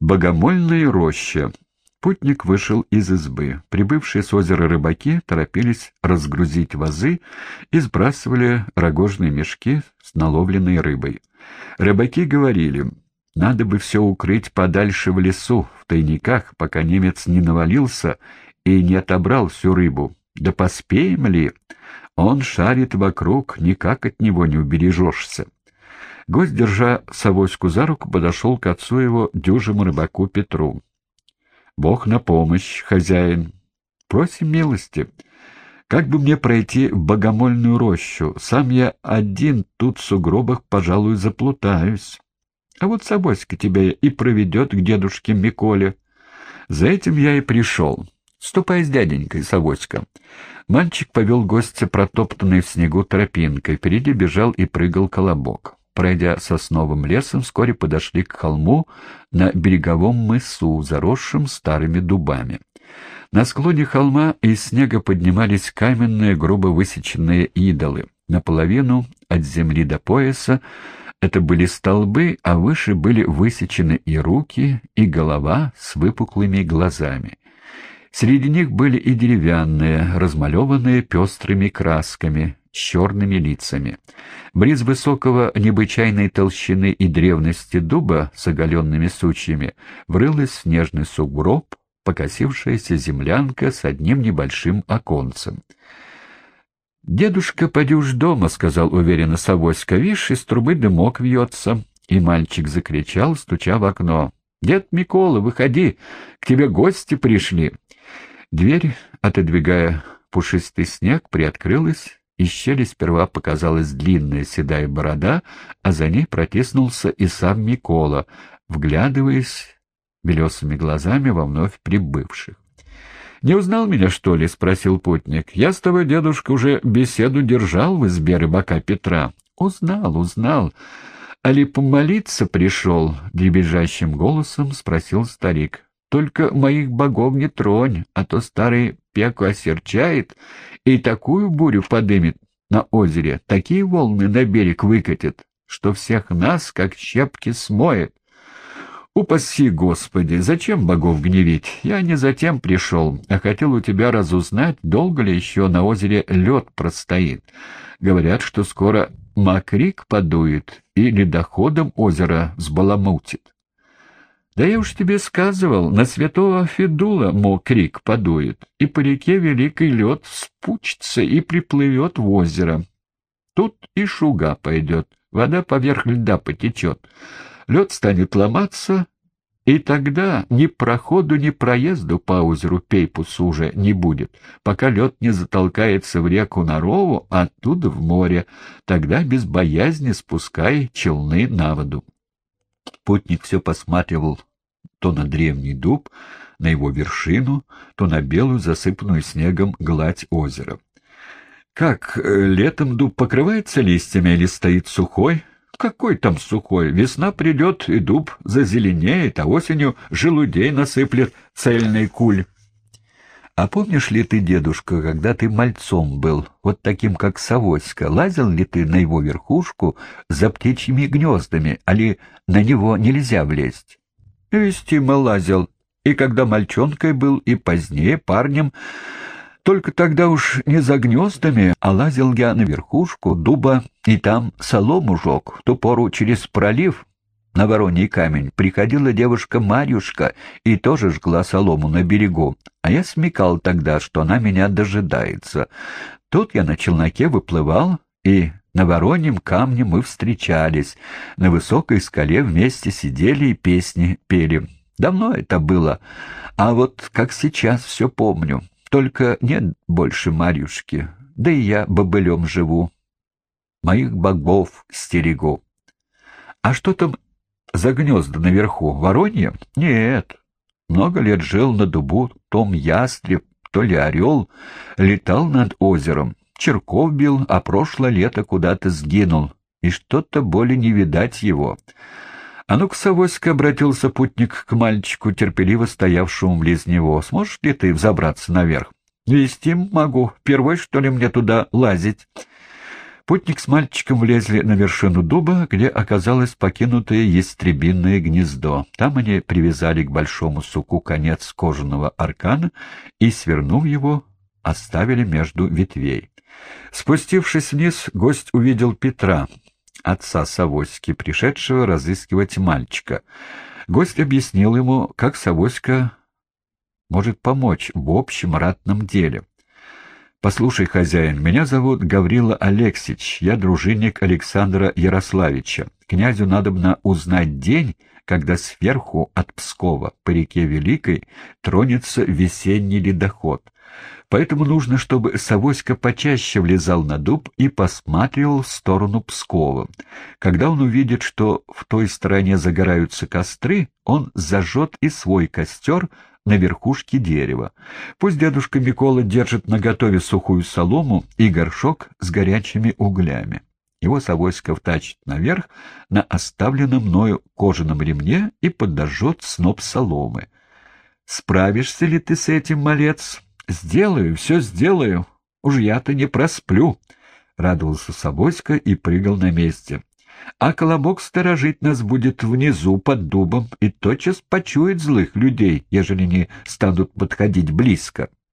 Богомольная роща. Путник вышел из избы. Прибывшие с озера рыбаки торопились разгрузить вазы и сбрасывали рогожные мешки с наловленной рыбой. Рыбаки говорили, надо бы все укрыть подальше в лесу, в тайниках, пока немец не навалился и не отобрал всю рыбу. Да поспеем ли? Он шарит вокруг, никак от него не убережешься. Гость, держа Савоську за руку, подошел к отцу его, дюжему рыбаку Петру. — Бог на помощь, хозяин. Просим милости. Как бы мне пройти в богомольную рощу? Сам я один тут в сугробах, пожалуй, заплутаюсь. А вот Савоська тебя и проведет к дедушке Миколе. За этим я и пришел. Ступай с дяденькой, Савоська. Мальчик повел гостя протоптанной в снегу тропинкой. Впереди бежал и прыгал колобок. Пройдя сосновым лесом, вскоре подошли к холму на береговом мысу, заросшим старыми дубами. На склоне холма из снега поднимались каменные, грубо высеченные идолы. Наполовину от земли до пояса это были столбы, а выше были высечены и руки, и голова с выпуклыми глазами. Среди них были и деревянные, размалеванные пестрыми красками, с черными лицами. Бриз высокого необычайной толщины и древности дуба с оголенными сучьями врылась в снежный сугроб, покосившаяся землянка с одним небольшим оконцем. «Дедушка, поди уж дома», — сказал уверенно Савоська, — «вишь, из трубы дымок вьется». И мальчик закричал, стуча в окно. «Дед Микола, выходи, к тебе гости пришли». Дверь, отодвигая пушистый снег, приоткрылась, из щели сперва показалась длинная седая борода, а за ней протиснулся и сам Микола, вглядываясь белесыми глазами во вновь прибывших. — Не узнал меня, что ли? — спросил путник. — Я с тобой, дедушка, уже беседу держал в избе рыбака Петра. — Узнал, узнал. — Али помолиться пришел? — дребезжащим голосом спросил старик. — Только моих богов не тронь, а то старый пеку осерчает и такую бурю подымет на озере, такие волны на берег выкатит, что всех нас, как щепки, смоет. Упаси, Господи, зачем богов гневить? Я не затем пришел, а хотел у тебя разузнать, долго ли еще на озере лед простоит. Говорят, что скоро макрик подует и ледоходом озеро сбаламутит. Да я уж тебе сказывал, на святого Федула, мол, крик подует, и по реке великий лед спучится и приплывет в озеро. Тут и шуга пойдет, вода поверх льда потечет. Лед станет ломаться, и тогда ни проходу, ни проезду по озеру Пейпусу уже не будет, пока лед не затолкается в реку Нарову, а оттуда в море. Тогда без боязни спускай челны на воду. Путник все посматривал то на древний дуб, на его вершину, то на белую, засыпанную снегом гладь озера. Как, э, летом дуб покрывается листьями или стоит сухой? Какой там сухой? Весна придет, и дуб зазеленеет, а осенью желудей насыплет цельный куль. А помнишь ли ты, дедушка, когда ты мальцом был, вот таким, как Савоська, лазил ли ты на его верхушку за птичьими гнездами, али на него нельзя влезть? Вестимо лазил, и когда мальчонкой был, и позднее парнем, только тогда уж не за гнездами, а лазил я на верхушку дуба, и там солому жег, в ту пору через пролив на Вороний камень приходила девушка Марюшка и тоже жгла солому на берегу, а я смекал тогда, что она меня дожидается. Тут я на челноке выплывал, и на Вороньем камне мы встречались, на высокой скале вместе сидели и песни пели. Давно это было, а вот как сейчас все помню. Только нет больше Марюшки, да и я бобылем живу. Моих богов стерегу. А что там за гнезда наверху? Воронье? Нет. Много лет жил на дубу том ястреб, то ли орел, летал над озером. Черков бил, а прошлое лето куда-то сгинул, и что-то более не видать его. А ну-ка, Савоська, — обратился путник к мальчику, терпеливо стоявшему близ него, — сможешь ли ты взобраться наверх? — Вести могу. Впервой, что ли, мне туда лазить? Путник с мальчиком влезли на вершину дуба, где оказалось покинутое ястребиное гнездо. Там они привязали к большому суку конец кожаного аркана и, свернув его, оставили между ветвей. Спустившись вниз, гость увидел Петра, отца Савоськи, пришедшего разыскивать мальчика. Гость объяснил ему, как Савоська может помочь в общем ратном деле. «Послушай, хозяин, меня зовут Гаврила Алексич, я дружинник Александра Ярославича. Князю надобно узнать день, когда сверху от Пскова по реке Великой тронется весенний ледоход. Поэтому нужно, чтобы Савоська почаще влезал на дуб и посматривал в сторону Пскова. Когда он увидит, что в той стороне загораются костры, он зажжет и свой костер, на верхушке дерева. Пусть дедушка Микола держит наготове сухую солому и горшок с горячими углями. Его Савойска втащит наверх на оставленном мною кожаном ремне и подожжет сноп соломы. «Справишься ли ты с этим, малец?» «Сделаю, все сделаю. Уж я-то не просплю», — радовался Савойска и прыгал на месте а колобок сторожить нас будет внизу под дубом и тотчас почует злых людей, ежели не станут подходить близко.